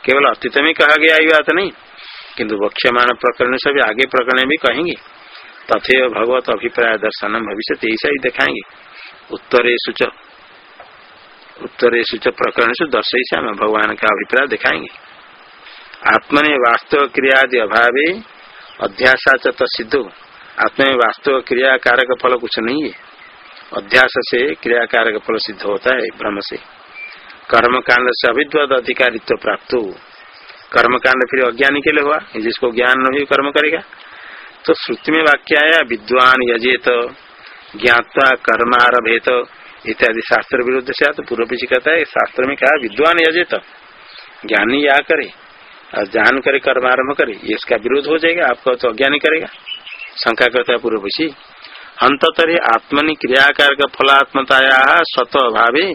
S1: केवल अतीत में कहा गया ये बात नहीं। किन्तु वक्ष्यमाण प्रकरण सभी आगे प्रकरण भी कहेंगे। तथे भगवत अभिप्राय दर्शनम भविष्य ऐसा ही दिखाएँगे। उत्तरेशु उत्तरेशु प्रकरण से दर्श में भगवान का अभिप्राय दिखाएँगे। आत्मने वास्तव क्रियादि अभाव अध्यासा सिद्धो आत्मा में वास्तव क्रिया कारक फल कुछ नहीं है। अध्यास से क्रिया कारक फल सिद्ध होता है भ्रम से। कर्म कांड से अभिद्वत अधिकारित्व प्राप्त हो। कर्म कांड फिर अज्ञानी के लिए हुआ। जिसको ज्ञान नहीं, कर्म करेगा। तो श्रुति में वाक्य आया विद्वान यजेत, ज्ञातवा कर्म आरभेत, इत्यादि शास्त्र विरुद्ध से तो पूर्व पीछे कहता है, शास्त्र में कहा, विद्वान यजेत, ज्ञानी या करे, और जान करे, कर्म आरंभ करे, ये इसका विरोध हो जाएगा, आपका तो अज्ञानी करेगा। शंका करता है पूर्व पीछे हंत तरी आत्मनि क्रियाकार का फलात्मताया स्वतः अभावे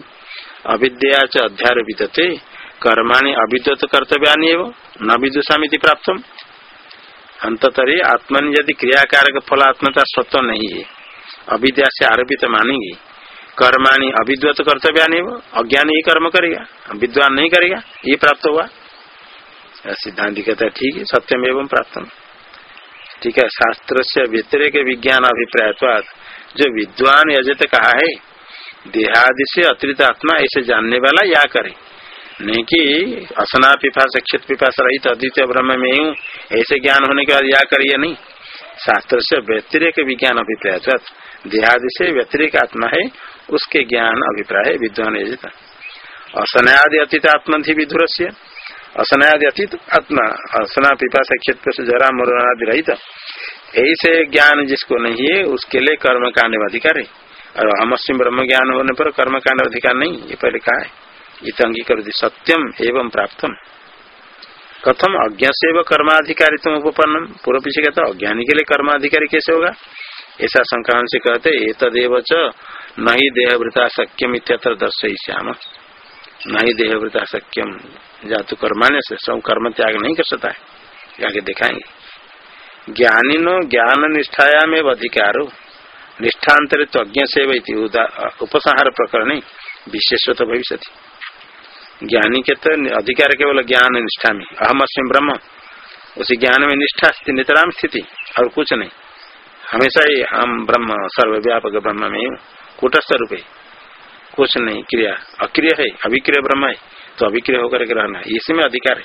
S1: अविद्या च अध्यारोपित कर्माणी अविद्वत कर्तव्यानी एवं न विदुषामिति प्राप्त अंततरी आत्मन यदि क्रियाकारक फलात्मता स्वतः नहीं है अविद्या से आरोपित मानेंगे। कर्माणी अविद्वत कर्तव्यानी एवं अज्ञान ही कर्म करेगा, विद्वान नहीं करेगा, ये प्राप्त हुआ। सिद्धांत कहता है, ठीक है, सत्यम एवं प्राप्त ठीक है शास्त्र से व्यतिरिक विज्ञान अभिप्राय जो विद्वान यजत कहा है देहादि से अतिरिक्त आत्मा, ऐसे जानने वाला या करे। नहीं कि असना पिपास क्षित पिपास रहित अद्वितीय ब्रह्म में हूँ ऐसे ज्ञान होने के बाद या करिए नहीं। शास्त्र से व्यतिरिक विज्ञान अभिप्राय, अर्थात देहादि से व्यतिरिक आत्मा है, उसके ज्ञान अभिप्राय है, विद्वान असनादि अतीत आत्मा थी विधुर से असनादि अतीत आत्मा असना पिपास क्षेत्र से जरा मरणादि रहित। ऐसे ज्ञान जिसको नहीं है, उसके लिए कर्म कांड अधिकार है। और अमस्म ब्रह्म ज्ञान होने पर कर्म कांड अधिकार नहीं, ये पहले कहा है। ये तो अंगीकर सत्यम एवं प्राप्तम। कथम अज्ञ से कर्माधिकारित्व उपपन्नम? पूर्व पीछे कहता अज्ञानी के लिए कर्माधिकारी कैसे होगा? ऐसा संक्रांत से कहते तदेव च न ही देहवृता सक्यम इत्यत्र दर्शय श्याम न ही देहवृता सक्यम जातु कर्माने से, सब कर्म त्याग नहीं कर सकता है। आगे दिखाएँगे। ज्ञानी नो ज्ञान निष्ठाया में अधिकारो। निष्ठान्तरित अज्ञ से उपसंहार प्रकरण विशेषत भविष्य ज्ञानी के तो अधिकार केवल ज्ञान निष्ठा में। अहम अस्म ब्रह्म। उसी ज्ञान में निष्ठा नितराम स्थिति, और कुछ नहीं। हमेशा ही हम ब्रह्म, सर्वव्यापक ब्रह्म में कुटस्थ रूप। है कुछ नहीं, क्रिया। अक्रिय है अभिक्रिय ब्रह्म है। तो अभिक्रिय होकर के रहना इसमें अधिकार है।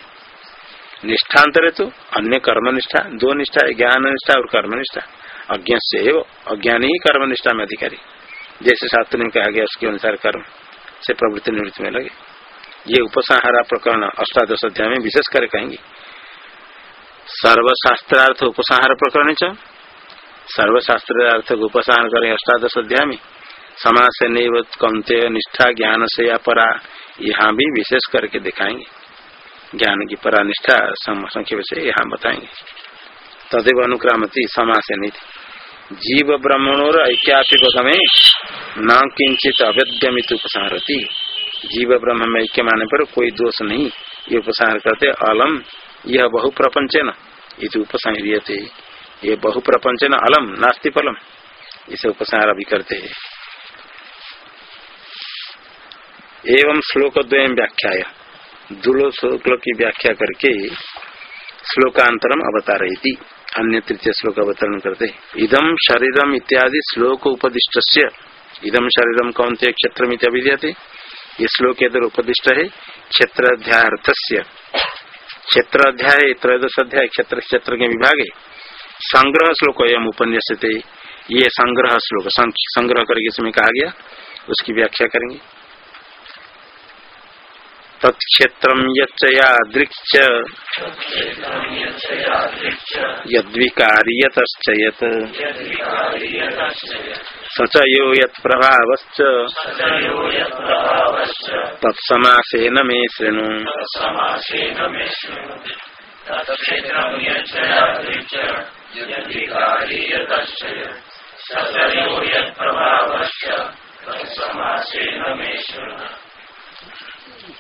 S1: निष्ठांतर है तो अन्य कर्म निष्ठा दो निष्ठा है ज्ञान निष्ठा और कर्म निष्ठा अज्ञा से अज्ञान ही कर्म निष्ठा में अधिकारी। जैसे शास्त्र ने कहा गया, उसके अनुसार कर्म से प्रवृत्ति निवृत्ति में लगे। ये उपसंहारा प्रकरण अष्टादश अध्याय में विशेष कर कहेंगे। सर्वशास्त्रार्थ उपसंहार प्रकरण च। सर्वशास्त्रार्थ उपसंहार करें अष्टादश अध्याय में। समाज से नहीं कौनते निष्ठा ज्ञान से या परा। यहाँ भी विशेष करके दिखाएँगे। ज्ञान की परा निष्ठा संख्य से यहाँ बताएँगे। तदेव अनुक्रामती समास नीति जीव ब्रह्मणोर ऐक्यापिक में न किंचित अवैध्यमित उपसारती जीव ब्रह्म में ऐक्य माने पर कोई दोष नहीं, ये उपसार करते, अलम, यह बहु प्रपंच न इस उपसंहरियते ये बहु प्रपंच न अलम, नास्ति फलम, इसे उपसार अभी करते है। एवं श्लोक द्वयम व्याख्या दुलो श्लोक की व्याख्या करके श्लोकांतरम अवतार अन्य तृतीय श्लोक अवतरण करते इदम शरीरम इत्यादि श्लोक उपदिष्ट इदम शरीरम कौन थे क्षेत्र में अभिधीयते। ये श्लोक इधर उपदिष्ट है क्षेत्र अध्याय क्षेत्र अध्याय त्रयोदश अध्याय, क्षेत्र क्षेत्र के विभाग। है संग्रह श्लोक एवं उपन्यास ये संग्रह श्लोक संग्रह करके इसमें कहा गया, उसकी व्याख्या करेंगे। तत्क्षेत्र यदृक्ष यद्विकार्यतश्च यत्। स यो यत्प्रभावश्च। तत्समासेन मे शृणु।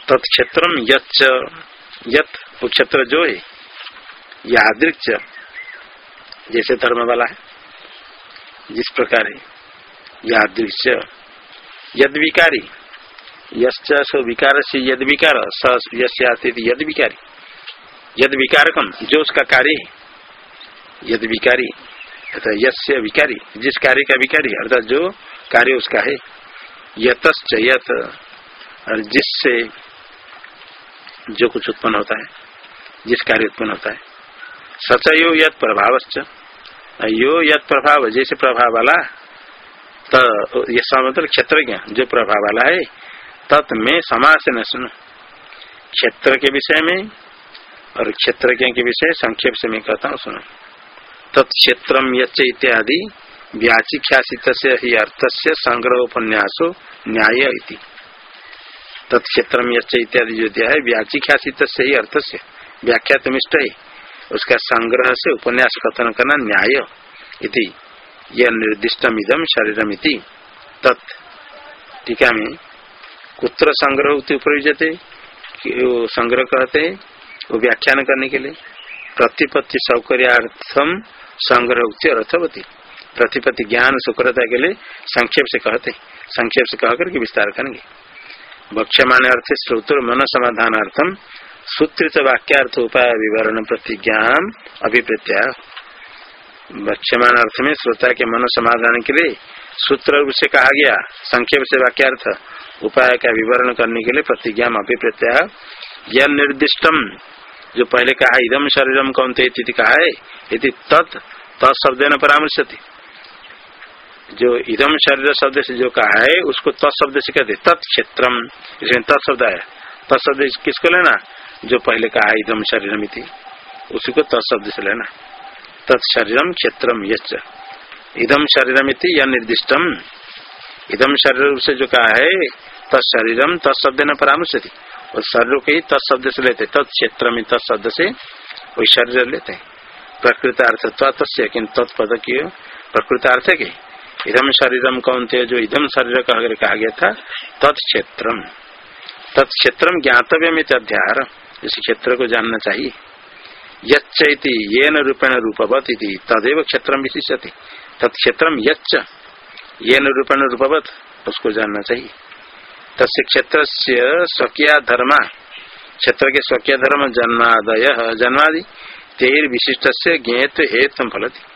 S1: तत्क्षेत्र क्षेत्र जो है यादृक्ष जैसे धर्म वाला है, जिस प्रकार है यादृक्ष यद विकारी यश विकार, से यद विकार यद विकारी। यद विकारकम जो उसका कार्य है, यद विकारी अर्थात यस्य विकारी, जिस कार्य का विकारी, अर्थात जो कार्य उसका है, यतश्च यत और जिससे जो कुछ उत्पन्न होता है, जिस कार्य उत्पन्न होता है सच यो यद प्रभाव यो यद प्रभाव, जैसे प्रभाव वाला तो ये मतलब क्षेत्र जो प्रभाव वाला है, तत् में समाज से न सुनो। क्षेत्र के विषय में और क्षेत्र के विषय संक्षेप से मैं कहता हूँ, सुनो। तत्क्षेत्र इत्यादि व्याचिख्यासित ही अर्थ से संग्रह उपन्यासो न्याय इति। तत्क्षेत्र इत्यादि जो दिया है व्याचिख्यासित से ही अर्थ से व्याख्या है उसका संग्रह से उपन्यास कथन करना न्याय इति। यह निर्दिष्टम इदम शरीरमिति। तत् में कुत्र संग्रह प्रयुजते संग्रह कहते हैं, वो व्याख्यान करने के लिए। प्रतिपत्ति सौकर्यार्थम संग्रह उच्च रथवती प्रतिपत्ति ज्ञान सुकरता के लिए संक्षेप से कहते संक्षेप से कह करके विस्तार करेंगे। भक्ष्यमाण अर्थ श्रोत्र मन समाधानार्थम सूत्रित वाक्यार्थ उपाय विवरण प्रतिज्ञा अभिप्रत्या। भक्ष्यमान अर्थ में श्रोता के मन समाधान के लिए सूत्र रूप से कहा गया संक्षेप से वाक्यार्थ उपाय का विवरण करने के लिए प्रतिज्ञा अभिप्रत्या। यह निर्दिष्टम, जो पहले कहा इदम शरीरम कौन थे कहा है यदि तत् तत्शब्द न परामर्श जो इदम शरीर शब्द से जो कहा है, उसको तत्शब्द से कहते तत्क्षेत्रम इसमें तत्शब्द आया तत्शब्द किसको लेना? जो पहले कहा है, इदम शरीरम उसी को तत्शब्द से लेना। तत्शरीरम क्षेत्रम यच इदम शरीरम या निर्दिष्टम। इदम शरीर से जो कहा है तत्शरीरम तत्शब्द न थी और शरीर के ही तत्शब्द से लेते तत्क्षेत्र में तत्शब्द से वही शरीर लेते हैं। प्रकृतार्थ तत्स्य किन्तु तत्पद की प्रकृतार्थ के इधम शरीरम कौन थे जो इधम शरीर कह कहा गया था? तत्क्षेत्रम तत्क्षेत्रम ज्ञातव्य में अध्यार इस क्षेत्र को जानना चाहिए। यच्चति ये न रूपेण रूपवत तदेव क्षेत्र विशिष्यति। तत्क्षेत्र यच्च ये न रूपवत, उसको जानना चाहिए। तस् क्षेत्र से स्वकीय धर्म क्षेत्र के स्वकीय धर्म जन्मादय, जन्मादि तेर विशिष्ट से ज्ञेत हेतु फलती।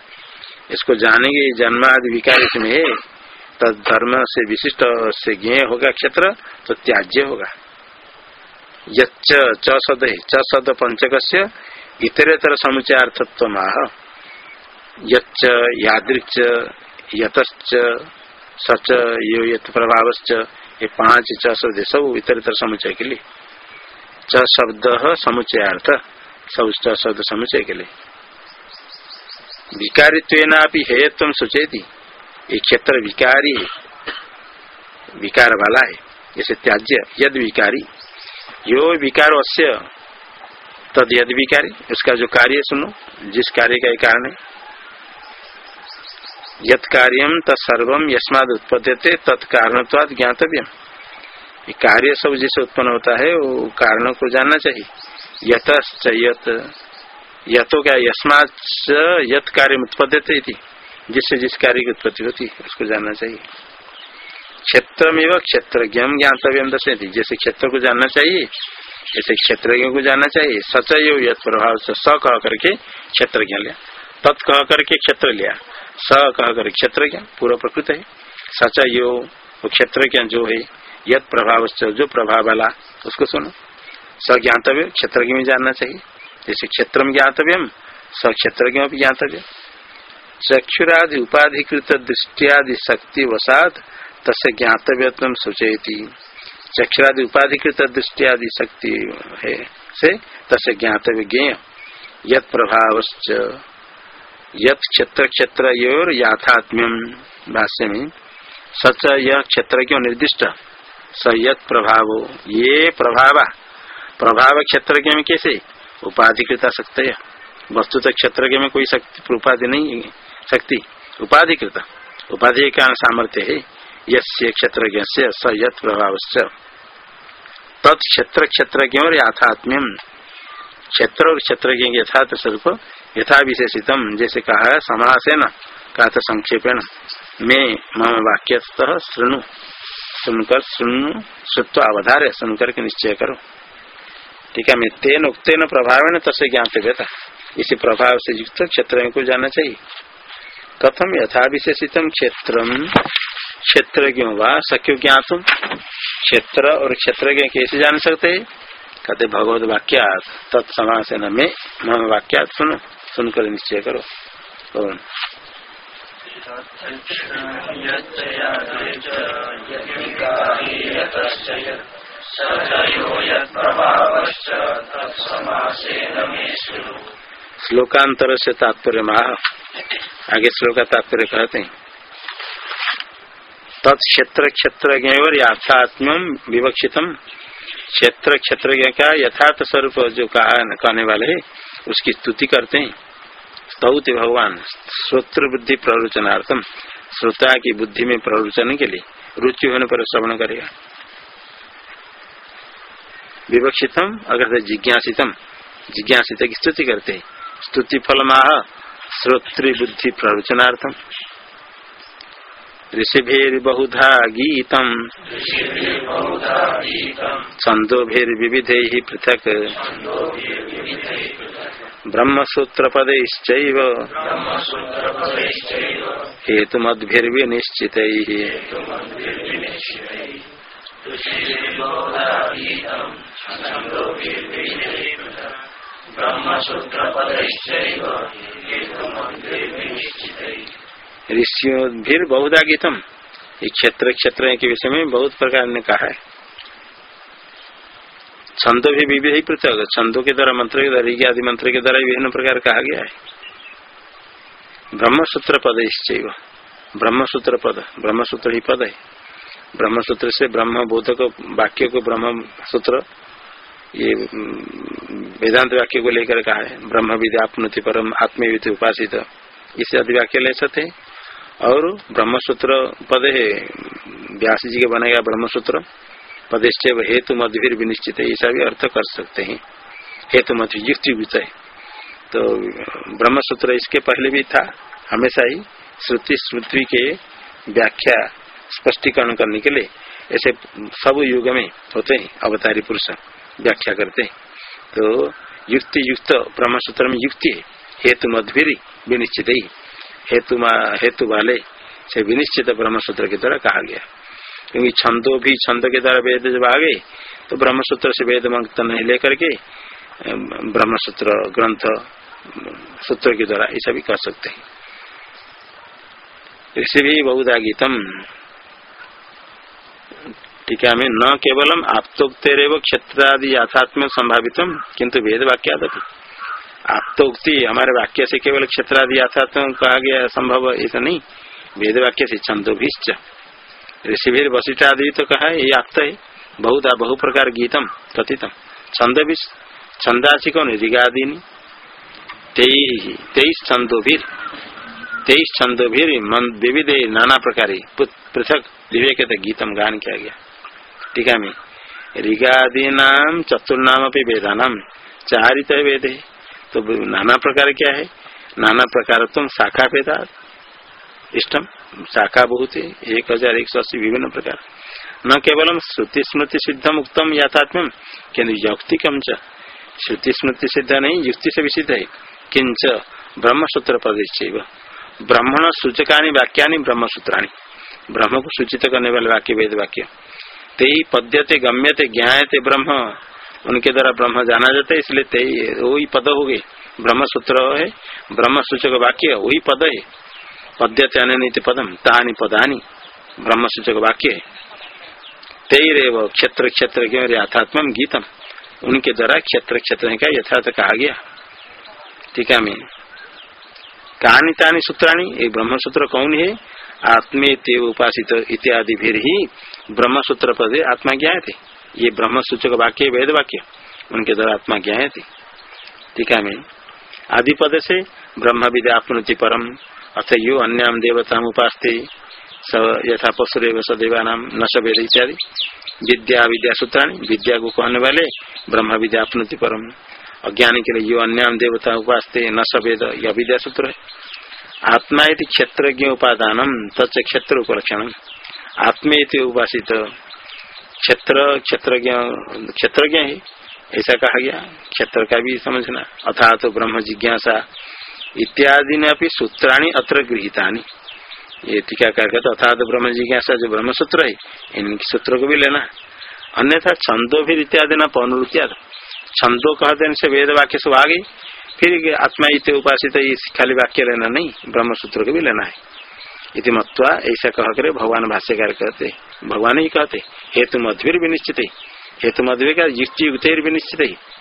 S1: इसको जानेंगे, जन्मादि विकार इसमें है तद धर्म से विशिष्ट से ज्ञेय होगा क्षेत्र तो त्याज्य होगा। यच्च च च शब्द पंचक से इतरेतर समुचयार्थत्व माह यच्च यादृक्ष यतश्च, सच, यो यथ प्रभावश्च, ये पाँच च शब्द सब इतरेतर समुचय के लिए। च शब्द समुचयार्थ सब च शब्द समुचय के लिए। विकारित्व है तुम सुचेती ये क्षेत्र विकारी है विकार वाला है जैसे त्याज्य यद विकारी यो विकार अश्य तद यद विकारी उसका जो कार्य सुनो, जिस कार्य का कारण है। यद कार्यम तत्सर्वम यस्माद उत्पद्यते तत्कारणत्वाद ज्ञातव्य। कार्य सब जिसे उत्पन्न होता है, वो कारणों को जानना चाहिए। यत यथो क्या यस्मात यत कार्य उत्पद्यते जिससे जिस कार्य की उत्पत्ति होती उसको जानना चाहिए। क्षेत्र में वह क्षेत्र ज्ञम ज्ञातव्य दर्शती जैसे क्षेत्र को जानना चाहिए जैसे क्षेत्र को जानना चाहिए। सचय यथ प्रभाव से स कह करके क्षेत्र ज्ञान लिया। तत् कह करके क्षेत्र लिया। स कह कर क्षेत्र ज्ञान पूरा प्रकृत है। सचय वो क्षेत्र ज्ञान जो है यद प्रभाव जो प्रभाव वाला, उसको सुनो। स ज्ञातव्य क्षेत्र में जानना चाहिए। जैसे क्षेत्र में ज्ञातव्यम स क्षेत्र भी ज्ञातव्य। चक्षुरादि, उपाधिकृत दृष्टियादि शक्ति वसाद तस् ज्ञातव्य सूचयती। चक्षुरादि, उपाधिकृत दृष्टियादि शक्ति है, से तस् ज्ञातव्य ज्ञेय यत प्रभाव यत क्षेत्र क्षेत्र याथात्म्यम भाष्य में सच यह क्षेत्र क्यों निर्दिष्ट। स यत प्रभाव, ये प्रभाव। प्रभाव क्षेत्र में कैसे? उपाधिकृता शक्ति वस्तु तो क्षेत्र में कोई शक्ति, उपाधि नहीं शक्ति, उपाधिकृत। उपाधि का सामर्थ्य है। यस्य क्षेत्र स यत प्रभाव तत्क्षेत्र क्षेत्रज्ञ और यथात्म्यम। क्षेत्र और क्षेत्र यथार्थ स्वरूप यथा विशेषितम जैसे कहा है समास है न कहा था संक्षेपेण। मैं मम वाक्य श्रृणु सुनकर सुन श्रुत्व अवधारे, सुनकर के निश्चय करो। ठीक है, मैं तेन उक्तेन प्रभाव न तसे ज्ञातव्यता इसी प्रभाव से युक्त क्षेत्र को जाना चाहिए। कथम यथा विशेषितम क्षेत्र क्षेत्र क्यों वा? सक्यो ज्ञातुम। क्षेत्र और क्षेत्र कैसे जान सकते? है कहते भगवत वाक्या न में मम वाक्या सुनो, सुनकर निश्चय करो। कौन? श्लोकांतर से तात्पर्य महा आगे श्लोक तात्पर्य कहते हैं। तत्क्षेत्र क्षेत्र यथात्म विवक्षितम क्षेत्र क्षेत्र का यथार्थ स्वरूप जो कहा कहने वाले है, उसकी स्तुति करते हैं। स्तौति भगवान, श्रोत्र बुद्धि प्ररोचनार्थम श्रोता की बुद्धि में प्ररोचन के लिए रुचि होने पर श्रवण करेगा। विवक्षितम अगर जिज्ञासितम। जिज्ञासित की स्तुति करते स्तुति फल माह श्रोत्री बुद्धि प्रवचनार्थम। ऋषिभिर्बहुधा गीतम छंदोभिर्विविधे पृथक। ब्रह्मसूत्रपदैश्चैव। हेतुमद्भिर्विनिश्चित। ऋषियों भी बहुधा गीतम ये क्षेत्र क्षेत्र के विषय में बहुत प्रकार ने कहा है छंद भी विविध ही पृथक छंदों के द्वारा मंत्र के द्वारा आदि मंत्र के द्वारा विभिन्न प्रकार कहा गया है ब्रह्मसूत्र पद ब्रह्मसूत्र पद ब्रह्मसूत्र ही पद है ब्रह्मसूत्र से ब्रह्म बोधक वाक्य को ब्रह्म सूत्र ये वेदांत वाक्य को लेकर कहा है ब्रह्म विद्या अपनुति परम आत्मीय उपासित। इसे अधिवाक्य ले सकते और ब्रह्मसूत्र पद है, व्यास जी के बनेगा ब्रह्मसूत्र पदेश्चय हेतु मध्य विनिश्चित है, ऐसा भी अर्थ कर सकते हैं। हेतु मध्य युक्ति है तो ब्रह्मसूत्र इसके पहले भी था, हमेशा ही श्रुति स्मृति के व्याख्या स्पष्टीकरण करने के लिए ऐसे सब युग में होते हैं अवतारी पुरुष। व्याख्या करते हैं। तो युक्ति युक्त ब्रह्म सूत्र में युक्ति है। हेतु मध्य विनिश्चित। ही हेतु हेतु वाले से विनिश्चित ब्रह्म सूत्र के द्वारा कहा गया। क्योंकि छंदो भी छंद के द्वारा वेद जब आ गए तो ब्रह्म सूत्र से वेद मंत्र नहीं लेकर के ब्रह्म सूत्र ग्रंथ, सूत्र के द्वारा ऐसा भी कर सकते हैं। ऋषि भी बहुधा गीतम। टीका में न केवलम आप्तोक्तेरव क्षेत्रादि यथात्म संभावितम, किंतु वेद वाक्यादपि आप्तोक्ति हमारे वाक्य से केवल क्षेत्रादि यथात्म कहा गया संभव ऐसा नहीं। वेद वाक्य से छंदो भी ऋषि भी वशिष्ठ आदि तो कहा ये आप्त है। बहुधा बहु प्रकार गीतम कथितम छंद भी छंदासी कौन ऋगादि तेईस छंदोभिर। तेईस छंदोभिर विविध नाना प्रकार पृथक विवेक गीतम गान किया गया। टीका में ऋगादि नाम चतुर्नाम अपनी वेदानाम चारित वेद। है तो नाना प्रकार क्या है? नाना प्रकार तुम शाखा वेदा इष्टम शाखा बहुत है एक हज़ार एक सौ अस्सी विभिन्न प्रकार। न केवलम श्रुति स्मृति सिद्धम उत्तम यथात्म किन्तु यौक्तिकम च। श्रुति स्मृति सिद्ध नहीं, युक्ति से भी है। किंच ब्रह्मसूत्र प्रदेश ब्राह्मण सूचका वाक्या ब्रह्म सूत्राणी ब्रह्म को सूचित करने वाले वाक्य वेद वाक्य ते ही पद्यते, गम्यते ज्ञाते ब्रह्म। उनके द्वारा ब्रह्म जाना जाता है, इसलिए ते वही पद हो गए। ब्रह्म सूत्र है ब्रह्म सूचक वाक्य, वही पद है। पद्यते अनित पदम तानी पदानी ब्रह्म सूचक वाक्य है। तेरव क्षेत्र क्षेत्र के यथात्म गीतम। उनके द्वारा क्षेत्र क्षेत्र का यथार्थ कहा गया। ठीक है, मैं। कहानी तानी सूत्राणी एक ब्रह्म सूत्र कौन है? आत्मे तेव उपासित इत्यादि भी ब्रह्म सूत्र पद आत्मा ज्ञाए थे ये ब्रह्म सूचक वाक्य, वेद वाक्य, उनके द्वारा आत्मा ज्ञाए थे है, मैं आदि पद से ब्रह्म विद्या अपनुति परम, अथ यो अन्याम देवता उपास्ते यथा पशुरेव सदैवा नाम न सवेद इत्यादि। विद्या विद्या सूत्राणी, विद्या को कहने वाले ब्रह्म विद्या अपनुति परम। अज्ञानी के लिए यो अन्याम देवता उपास्ते न सवेद यह विद्या सूत्र है। आत्मा यदि उपादान तच क्षेत्र उपलक्षण आत्मे उपासित क्षेत्र, क्षेत्रज्ञ क्षेत्रज्ञ है, ऐसा कहा गया। क्षेत्र का भी समझना। अथा तो ब्रह्म जिज्ञासा इत्यादि ने अपनी सूत्राणी अत्र गृहिता ये टीका करके तो अर्थात ब्रह्म जिज्ञासा जो ब्रह्म सूत्र है, इन सूत्र को भी लेना। अन्यथा छंदो फिर इत्यादि न पौनरुत्या छंदो कहते से वेद वाक्य सब आ गई। फिर आत्मा इत उपासित खाली वाक्य लेना नहीं ब्रह्म सूत्र को भी लेना है। इति मत्वा ऐसा कह कर, भगवान भाष्यकार कहते, भगवान ही कहते, हेतु मध्वीर भी निश्चित है। हेतु मध्य का युक्ति युक्त भी निश्चित है।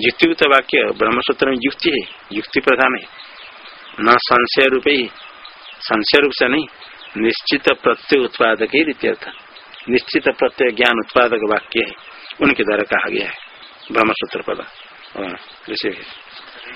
S1: युक्तियुक्त वाक्य ब्रह्मसूत्र में युक्ति है, युक्ति प्रधान है। न संशय रूप ही, संशय रूप से नहीं, निश्चित प्रत्यय उत्पादक ही रित्यर्थ निश्चित प्रत्यय ज्ञान उत्पादक वाक्य है, उनके द्वारा कहा गया है। ब्रह्मसूत्र पद। ऋषि